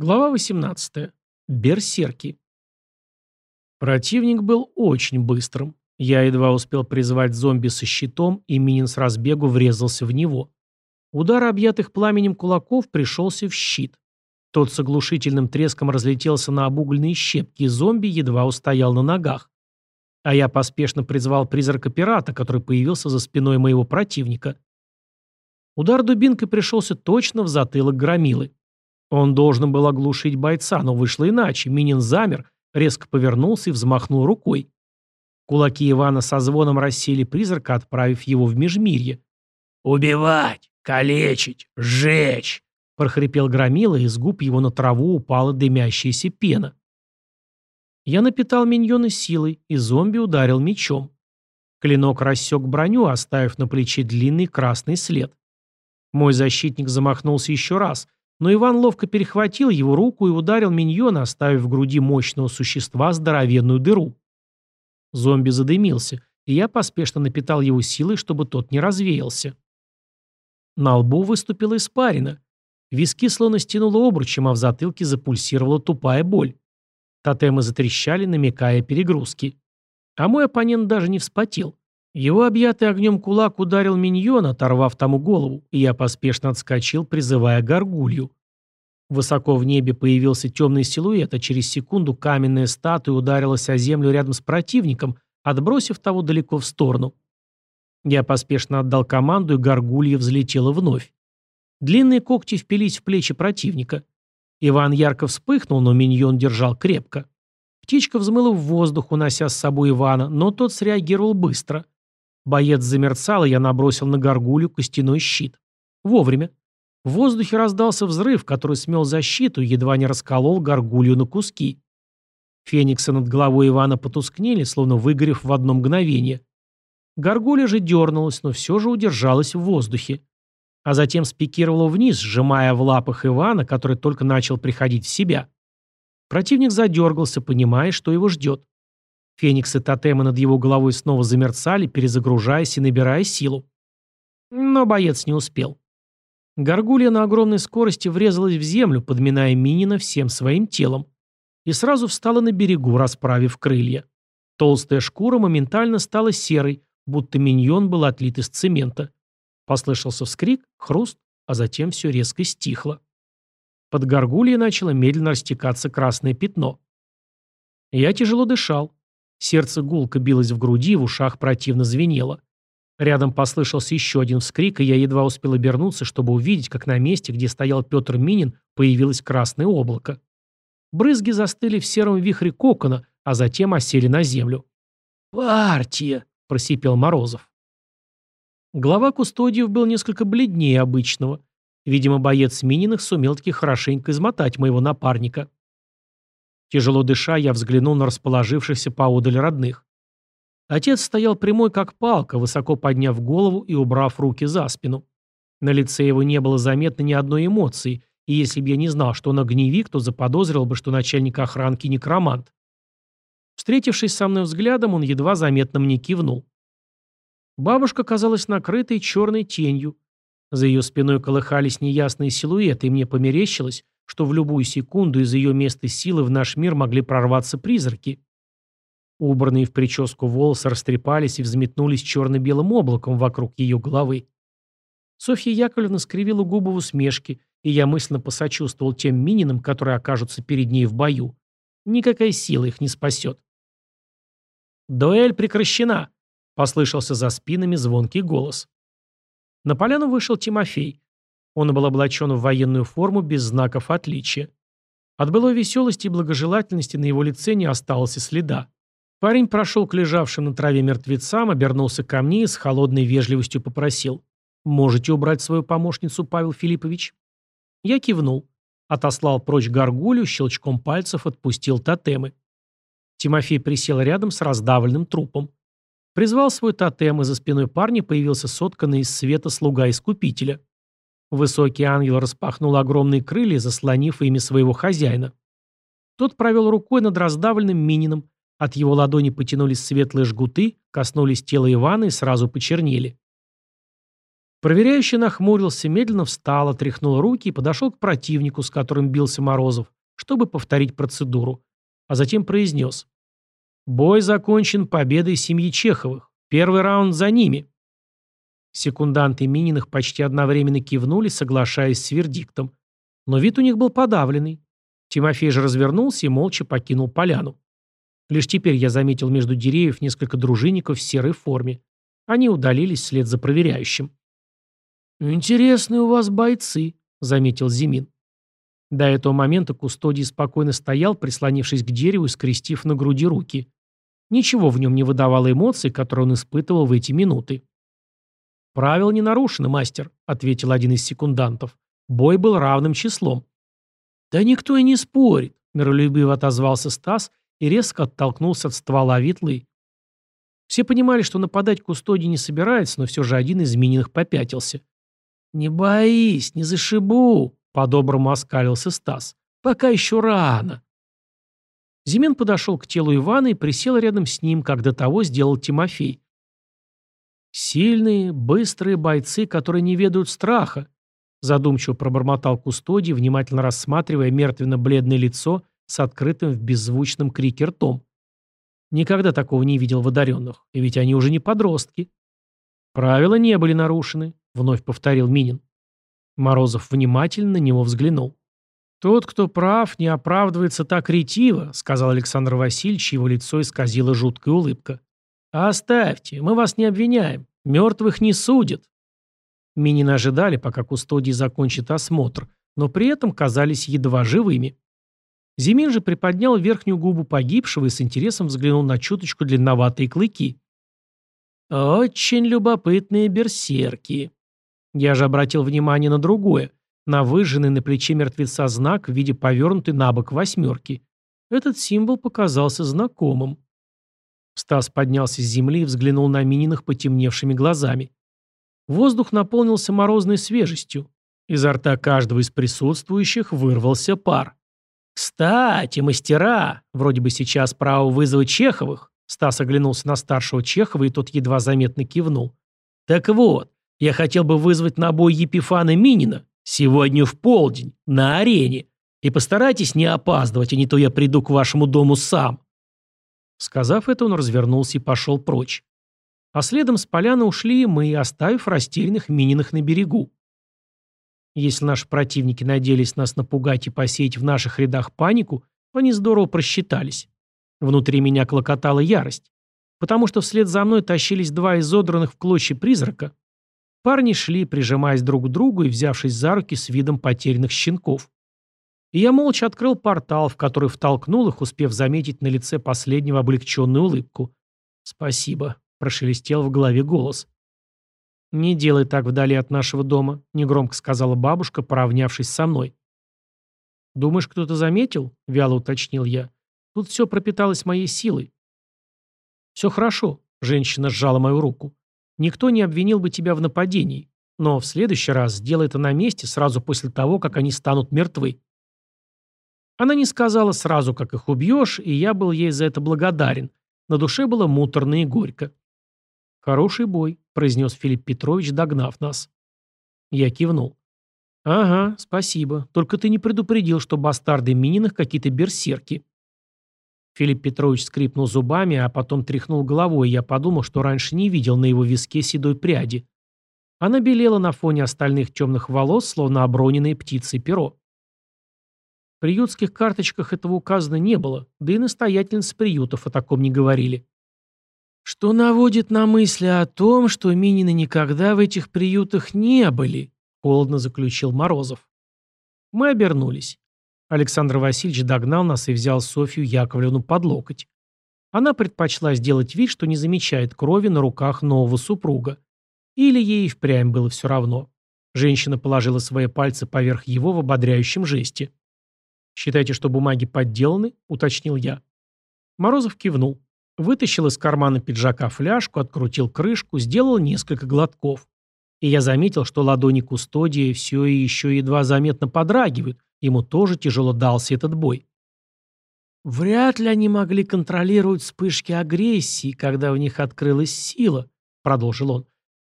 Глава 18. Берсерки. Противник был очень быстрым. Я едва успел призвать зомби со щитом, и Минин с разбегу врезался в него. Удар объятых пламенем кулаков пришелся в щит. Тот с оглушительным треском разлетелся на обугленные щепки, и зомби едва устоял на ногах. А я поспешно призвал призрака пирата, который появился за спиной моего противника. Удар дубинкой пришелся точно в затылок громилы. Он должен был оглушить бойца, но вышло иначе. Минин замер, резко повернулся и взмахнул рукой. Кулаки Ивана со звоном рассели призрака, отправив его в межмирье. «Убивать! Калечить! Сжечь!» — прохрипел громила, и с губ его на траву упала дымящаяся пена. Я напитал миньона силой, и зомби ударил мечом. Клинок рассек броню, оставив на плече длинный красный след. Мой защитник замахнулся еще раз — но Иван ловко перехватил его руку и ударил миньона, оставив в груди мощного существа здоровенную дыру. Зомби задымился, и я поспешно напитал его силой, чтобы тот не развеялся. На лбу выступила испарина. Виски словно стянуло обручем, а в затылке запульсировала тупая боль. Тотемы затрещали, намекая перегрузки. А мой оппонент даже не вспотел. Его объятый огнем кулак ударил миньона, оторвав тому голову, и я поспешно отскочил, призывая горгулью. Высоко в небе появился темный силуэт, а через секунду каменная статуя ударилась о землю рядом с противником, отбросив того далеко в сторону. Я поспешно отдал команду, и горгулья взлетела вновь. Длинные когти впились в плечи противника. Иван ярко вспыхнул, но миньон держал крепко. Птичка взмыла в воздух, унося с собой Ивана, но тот среагировал быстро – Боец замерцал, и я набросил на горгулью костяной щит. Вовремя. В воздухе раздался взрыв, который смел защиту едва не расколол горгулью на куски. Фениксы над головой Ивана потускнели, словно выгорев в одно мгновение. Горгулья же дернулась, но все же удержалась в воздухе. А затем спикировала вниз, сжимая в лапах Ивана, который только начал приходить в себя. Противник задергался, понимая, что его ждет. Фениксы тотема над его головой снова замерцали, перезагружаясь и набирая силу. Но боец не успел. Горгулья на огромной скорости врезалась в землю, подминая Минина всем своим телом. И сразу встала на берегу, расправив крылья. Толстая шкура моментально стала серой, будто миньон был отлит из цемента. Послышался вскрик, хруст, а затем все резко стихло. Под горгульей начало медленно растекаться красное пятно. Я тяжело дышал. Сердце гулко билось в груди, в ушах противно звенело. Рядом послышался еще один вскрик, и я едва успел обернуться, чтобы увидеть, как на месте, где стоял Петр Минин, появилось красное облако. Брызги застыли в сером вихре кокона, а затем осели на землю. «Партия!» – просипел Морозов. Глава кустодиев был несколько бледнее обычного. Видимо, боец Мининых сумел таки хорошенько измотать моего напарника. Тяжело дыша, я взглянул на расположившихся поодаль родных. Отец стоял прямой, как палка, высоко подняв голову и убрав руки за спину. На лице его не было заметно ни одной эмоции, и если бы я не знал, что он огневик, то заподозрил бы, что начальник охранки некромант. Встретившись со мной взглядом, он едва заметно мне кивнул. Бабушка казалась накрытой черной тенью. За ее спиной колыхались неясные силуэты, и мне померещилось, что в любую секунду из ее места силы в наш мир могли прорваться призраки. Убранные в прическу волосы растрепались и взметнулись черно-белым облаком вокруг ее головы. Софья Яковлевна скривила губы в усмешке, и я мысленно посочувствовал тем мининам, которые окажутся перед ней в бою. Никакая сила их не спасет. «Дуэль прекращена!» — послышался за спинами звонкий голос. На поляну вышел Тимофей. Он был облачен в военную форму без знаков отличия. От былой веселости и благожелательности на его лице не осталось и следа. Парень прошел к лежавшим на траве мертвецам, обернулся ко мне и с холодной вежливостью попросил. «Можете убрать свою помощницу, Павел Филиппович?» Я кивнул. Отослал прочь горгулю, щелчком пальцев отпустил тотемы. Тимофей присел рядом с раздавленным трупом. Призвал свой тотем, и за спиной парня появился сотканный из света слуга-искупителя. Высокий ангел распахнул огромные крылья, заслонив ими своего хозяина. Тот провел рукой над раздавленным минином. От его ладони потянулись светлые жгуты, коснулись тела Ивана и сразу почернели. Проверяющий нахмурился, медленно встал, отряхнул руки и подошел к противнику, с которым бился Морозов, чтобы повторить процедуру, а затем произнес. «Бой закончен победой семьи Чеховых. Первый раунд за ними». Секунданты Мининых почти одновременно кивнули, соглашаясь с вердиктом. Но вид у них был подавленный. Тимофей же развернулся и молча покинул поляну. Лишь теперь я заметил между деревьев несколько дружинников в серой форме. Они удалились вслед за проверяющим. «Интересные у вас бойцы», — заметил Зимин. До этого момента Кустодий спокойно стоял, прислонившись к дереву и скрестив на груди руки. Ничего в нем не выдавало эмоций, которые он испытывал в эти минуты. «Правил не нарушено, мастер», — ответил один из секундантов. Бой был равным числом. «Да никто и не спорит», — миролюбиво отозвался Стас и резко оттолкнулся от ствола ветлы. Все понимали, что нападать Кустодий не собирается, но все же один из мининых попятился. «Не боись, не зашибу», — по-доброму оскалился Стас. «Пока еще рано». Зимин подошел к телу Ивана и присел рядом с ним, как до того сделал Тимофей. «Сильные, быстрые бойцы, которые не ведают страха», задумчиво пробормотал Кустодий, внимательно рассматривая мертвенно-бледное лицо с открытым в беззвучном крике ртом. Никогда такого не видел в одаренных, и ведь они уже не подростки. Правила не были нарушены, вновь повторил Минин. Морозов внимательно на него взглянул. «Тот, кто прав, не оправдывается так ретиво», сказал Александр Васильевич, его лицо исказила жуткая улыбка. «Оставьте, мы вас не обвиняем. Мертвых не судят». Минины ожидали, пока Кустодий закончит осмотр, но при этом казались едва живыми. Зимин же приподнял верхнюю губу погибшего и с интересом взглянул на чуточку длинноватые клыки. «Очень любопытные берсерки», я же обратил внимание на другое, на выжженный на плече мертвеца знак в виде повернутой на бок восьмерки. Этот символ показался знакомым. Стас поднялся с земли и взглянул на Мининых потемневшими глазами. Воздух наполнился морозной свежестью. Изо рта каждого из присутствующих вырвался пар. «Кстати, мастера, вроде бы сейчас право вызвать Чеховых». Стас оглянулся на старшего Чехова, и тот едва заметно кивнул. «Так вот, я хотел бы вызвать на бой Епифана Минина сегодня в полдень на арене. И постарайтесь не опаздывать, а не то я приду к вашему дому сам». Сказав это, он развернулся и пошел прочь. А следом с поляны ушли и мы, оставив растерянных Мининых на берегу. Если наши противники надеялись нас напугать и посеять в наших рядах панику, они здорово просчитались. Внутри меня клокотала ярость, потому что вслед за мной тащились два изодранных в клочья призрака, Парни шли, прижимаясь друг к другу и взявшись за руки с видом потерянных щенков. И я молча открыл портал, в который втолкнул их, успев заметить на лице последнего облегченную улыбку. «Спасибо», — прошелестел в голове голос. «Не делай так вдали от нашего дома», — негромко сказала бабушка, поравнявшись со мной. «Думаешь, кто-то заметил?» — вяло уточнил я. «Тут все пропиталось моей силой». «Все хорошо», — женщина сжала мою руку. Никто не обвинил бы тебя в нападении, но в следующий раз сделай это на месте сразу после того, как они станут мертвы. Она не сказала сразу, как их убьешь, и я был ей за это благодарен. На душе было муторно и горько. «Хороший бой», — произнес Филипп Петрович, догнав нас. Я кивнул. «Ага, спасибо. Только ты не предупредил, что бастарды Мининых какие-то берсерки». Филипп Петрович скрипнул зубами, а потом тряхнул головой, и я подумал, что раньше не видел на его виске седой пряди. Она белела на фоне остальных темных волос, словно оброненные птицы перо. В приютских карточках этого указано не было, да и настоятельницы приютов о таком не говорили. Что наводит на мысли о том, что Минины никогда в этих приютах не были, холодно заключил Морозов. Мы обернулись. Александр Васильевич догнал нас и взял Софью Яковлевну под локоть. Она предпочла сделать вид, что не замечает крови на руках нового супруга. Или ей впрямь было все равно. Женщина положила свои пальцы поверх его в ободряющем жесте. «Считаете, что бумаги подделаны?» – уточнил я. Морозов кивнул. Вытащил из кармана пиджака фляжку, открутил крышку, сделал несколько глотков. И я заметил, что ладони кустодии все и еще едва заметно подрагивают, Ему тоже тяжело дался этот бой. «Вряд ли они могли контролировать вспышки агрессии, когда в них открылась сила», — продолжил он.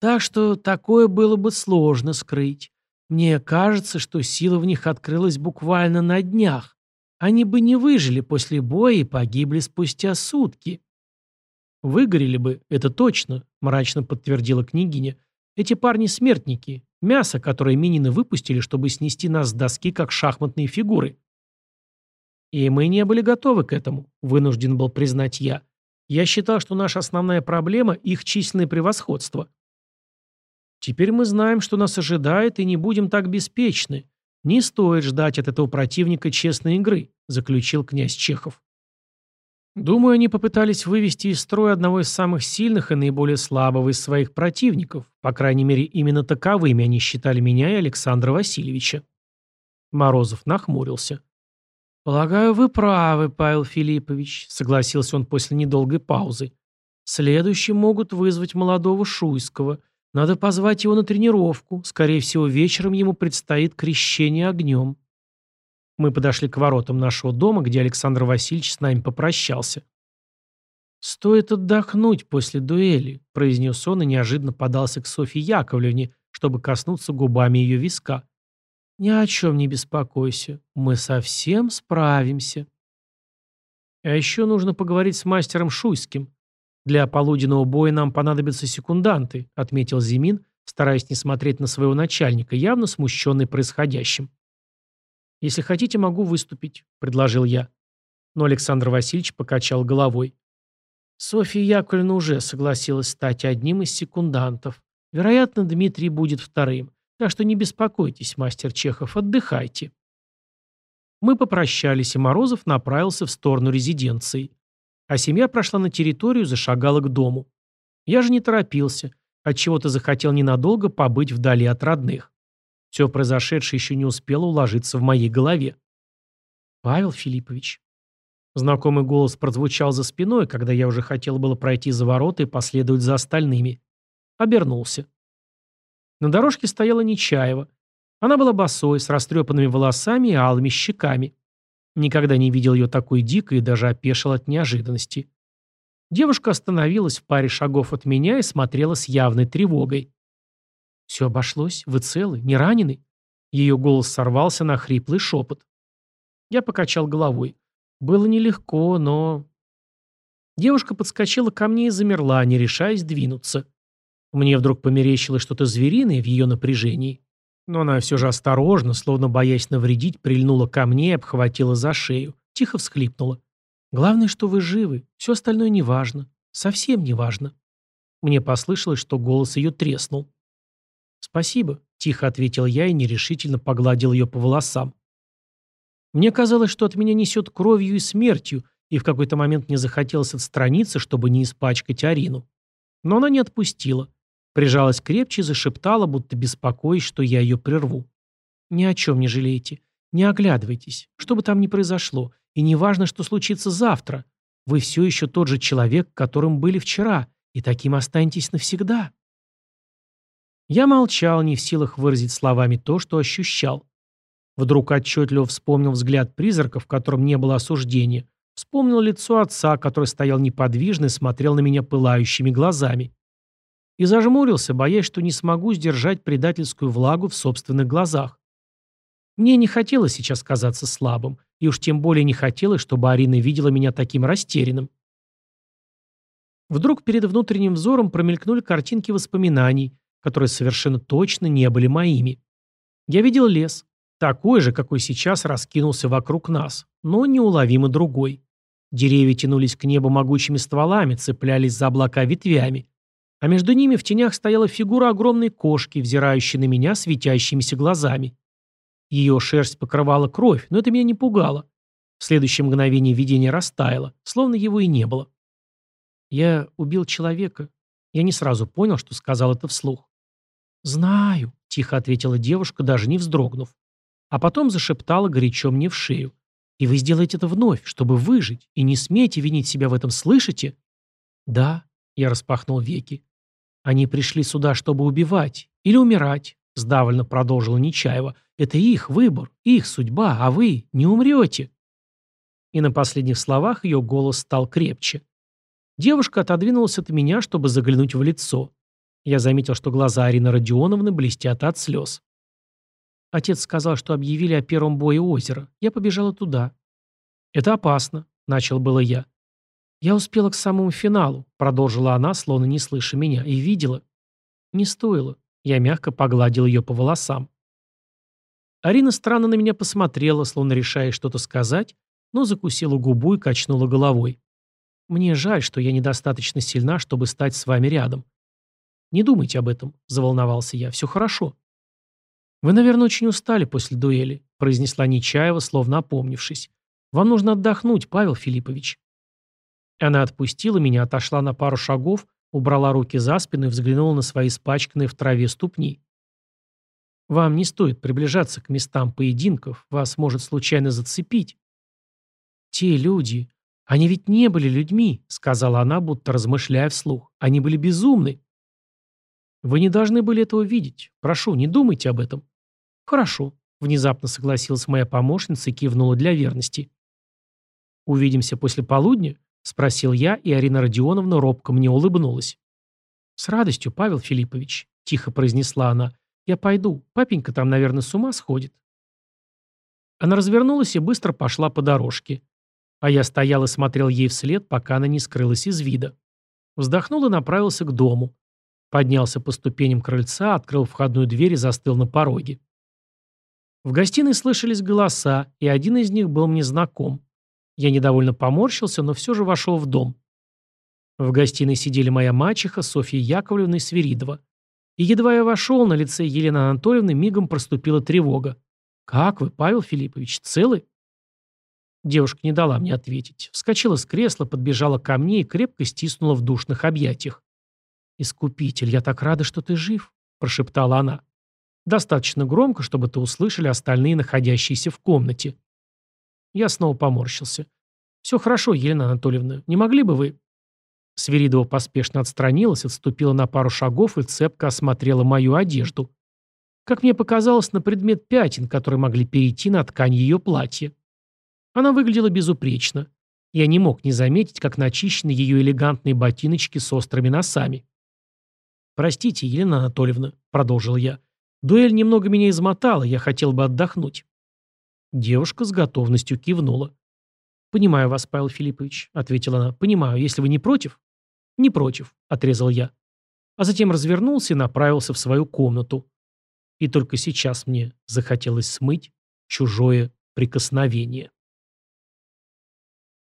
Так что такое было бы сложно скрыть. Мне кажется, что сила в них открылась буквально на днях. Они бы не выжили после боя и погибли спустя сутки. Выгорели бы, это точно, мрачно подтвердила княгиня. Эти парни смертники, мясо, которое минины выпустили, чтобы снести нас с доски, как шахматные фигуры. И мы не были готовы к этому, вынужден был признать я. Я считал, что наша основная проблема – их численное превосходство. Теперь мы знаем, что нас ожидает, и не будем так беспечны. Не стоит ждать от этого противника честной игры, заключил князь Чехов. Думаю, они попытались вывести из строя одного из самых сильных и наиболее слабого из своих противников. По крайней мере, именно таковыми они считали меня и Александра Васильевича. Морозов нахмурился. «Полагаю, вы правы, Павел Филиппович», — согласился он после недолгой паузы. «Следующим могут вызвать молодого Шуйского. Надо позвать его на тренировку. Скорее всего, вечером ему предстоит крещение огнем. Мы подошли к воротам нашего дома, где Александр Васильевич с нами попрощался. «Стоит отдохнуть после дуэли», — произнес он и неожиданно подался к Софье Яковлевне, чтобы коснуться губами ее виска. «Ни о чем не беспокойся. Мы совсем справимся». «А еще нужно поговорить с мастером Шуйским. «Для полуденного боя нам понадобятся секунданты», — отметил Зимин, стараясь не смотреть на своего начальника, явно смущенный происходящим. «Если хотите, могу выступить», — предложил я. Но Александр Васильевич покачал головой. Софья Яковлевна уже согласилась стать одним из секундантов. Вероятно, Дмитрий будет вторым. Так что не беспокойтесь, мастер Чехов, отдыхайте. Мы попрощались, и Морозов направился в сторону резиденции а семья прошла на территорию, зашагала к дому. Я же не торопился, отчего-то захотел ненадолго побыть вдали от родных. Все произошедшее еще не успело уложиться в моей голове. «Павел Филиппович». Знакомый голос прозвучал за спиной, когда я уже хотел было пройти за ворота и последовать за остальными. Обернулся. На дорожке стояла Нечаева. Она была босой, с растрепанными волосами и алыми щеками. Никогда не видел ее такой дикой и даже опешил от неожиданности. Девушка остановилась в паре шагов от меня и смотрела с явной тревогой. «Все обошлось? Вы целы? Не ранены?» Ее голос сорвался на хриплый шепот. Я покачал головой. Было нелегко, но... Девушка подскочила ко мне и замерла, не решаясь двинуться. Мне вдруг померещилось что-то звериное в ее напряжении. Но она все же осторожно, словно боясь навредить, прильнула ко мне и обхватила за шею. Тихо всхлипнула. «Главное, что вы живы. Все остальное не важно. Совсем не важно». Мне послышалось, что голос ее треснул. «Спасибо», — тихо ответил я и нерешительно погладил ее по волосам. Мне казалось, что от меня несет кровью и смертью, и в какой-то момент мне захотелось отстраниться, чтобы не испачкать Арину. Но она не отпустила. Прижалась крепче и зашептала, будто беспокоясь, что я ее прерву. «Ни о чем не жалейте. Не оглядывайтесь. Что бы там ни произошло. И не важно, что случится завтра. Вы все еще тот же человек, которым были вчера, и таким останетесь навсегда». Я молчал, не в силах выразить словами то, что ощущал. Вдруг отчетливо вспомнил взгляд призрака, в котором не было осуждения. Вспомнил лицо отца, который стоял неподвижно и смотрел на меня пылающими глазами и зажмурился, боясь, что не смогу сдержать предательскую влагу в собственных глазах. Мне не хотелось сейчас казаться слабым, и уж тем более не хотелось, чтобы Арина видела меня таким растерянным. Вдруг перед внутренним взором промелькнули картинки воспоминаний, которые совершенно точно не были моими. Я видел лес, такой же, какой сейчас раскинулся вокруг нас, но неуловимо другой. Деревья тянулись к небу могучими стволами, цеплялись за облака ветвями а между ними в тенях стояла фигура огромной кошки, взирающей на меня светящимися глазами. Ее шерсть покрывала кровь, но это меня не пугало. В следующее мгновение видение растаяло, словно его и не было. Я убил человека. Я не сразу понял, что сказал это вслух. «Знаю», — тихо ответила девушка, даже не вздрогнув. А потом зашептала горячо мне в шею. «И вы сделаете это вновь, чтобы выжить, и не смейте винить себя в этом, слышите?» «Да», — я распахнул веки. Они пришли сюда, чтобы убивать или умирать, сдавленно продолжила Нечаева. Это их выбор, их судьба, а вы не умрете. И на последних словах ее голос стал крепче. Девушка отодвинулась от меня, чтобы заглянуть в лицо. Я заметил, что глаза Арины Родионовны блестят от слез. Отец сказал, что объявили о первом бое озера. Я побежала туда. «Это опасно», — начал было я. «Я успела к самому финалу», — продолжила она, словно не слыша меня, и видела. «Не стоило». Я мягко погладил ее по волосам. Арина странно на меня посмотрела, словно решая что-то сказать, но закусила губу и качнула головой. «Мне жаль, что я недостаточно сильна, чтобы стать с вами рядом». «Не думайте об этом», — заволновался я. «Все хорошо». «Вы, наверное, очень устали после дуэли», — произнесла Нечаева, словно опомнившись. «Вам нужно отдохнуть, Павел Филиппович». Она отпустила меня, отошла на пару шагов, убрала руки за спину и взглянула на свои испачканные в траве ступни. «Вам не стоит приближаться к местам поединков, вас может случайно зацепить». «Те люди, они ведь не были людьми», — сказала она, будто размышляя вслух. «Они были безумны». «Вы не должны были этого видеть. Прошу, не думайте об этом». «Хорошо», — внезапно согласилась моя помощница и кивнула для верности. «Увидимся после полудня?» — спросил я, и Арина Родионовна робко мне улыбнулась. «С радостью, Павел Филиппович», — тихо произнесла она. «Я пойду. Папенька там, наверное, с ума сходит». Она развернулась и быстро пошла по дорожке. А я стоял и смотрел ей вслед, пока она не скрылась из вида. Вздохнул и направился к дому. Поднялся по ступеням крыльца, открыл входную дверь и застыл на пороге. В гостиной слышались голоса, и один из них был мне знаком. Я недовольно поморщился, но все же вошел в дом. В гостиной сидели моя мачеха, Софья Яковлевна и Свиридова. И едва я вошел, на лице Елены Анатольевны мигом проступила тревога. «Как вы, Павел Филиппович, целы?» Девушка не дала мне ответить. Вскочила с кресла, подбежала ко мне и крепко стиснула в душных объятиях. «Искупитель, я так рада, что ты жив», – прошептала она. Достаточно громко, чтобы ты услышали остальные, находящиеся в комнате. Я снова поморщился. «Все хорошо, Елена Анатольевна. Не могли бы вы...» Свиридова поспешно отстранилась, отступила на пару шагов и цепко осмотрела мою одежду. Как мне показалось, на предмет пятен, которые могли перейти на ткань ее платья. Она выглядела безупречно. Я не мог не заметить, как начищены ее элегантные ботиночки с острыми носами. «Простите, Елена Анатольевна», — продолжил я. «Дуэль немного меня измотала, я хотел бы отдохнуть». Девушка с готовностью кивнула. «Понимаю вас, Павел Филиппович», — ответила она. «Понимаю. Если вы не против?» «Не против», — отрезал я. А затем развернулся и направился в свою комнату. И только сейчас мне захотелось смыть чужое прикосновение.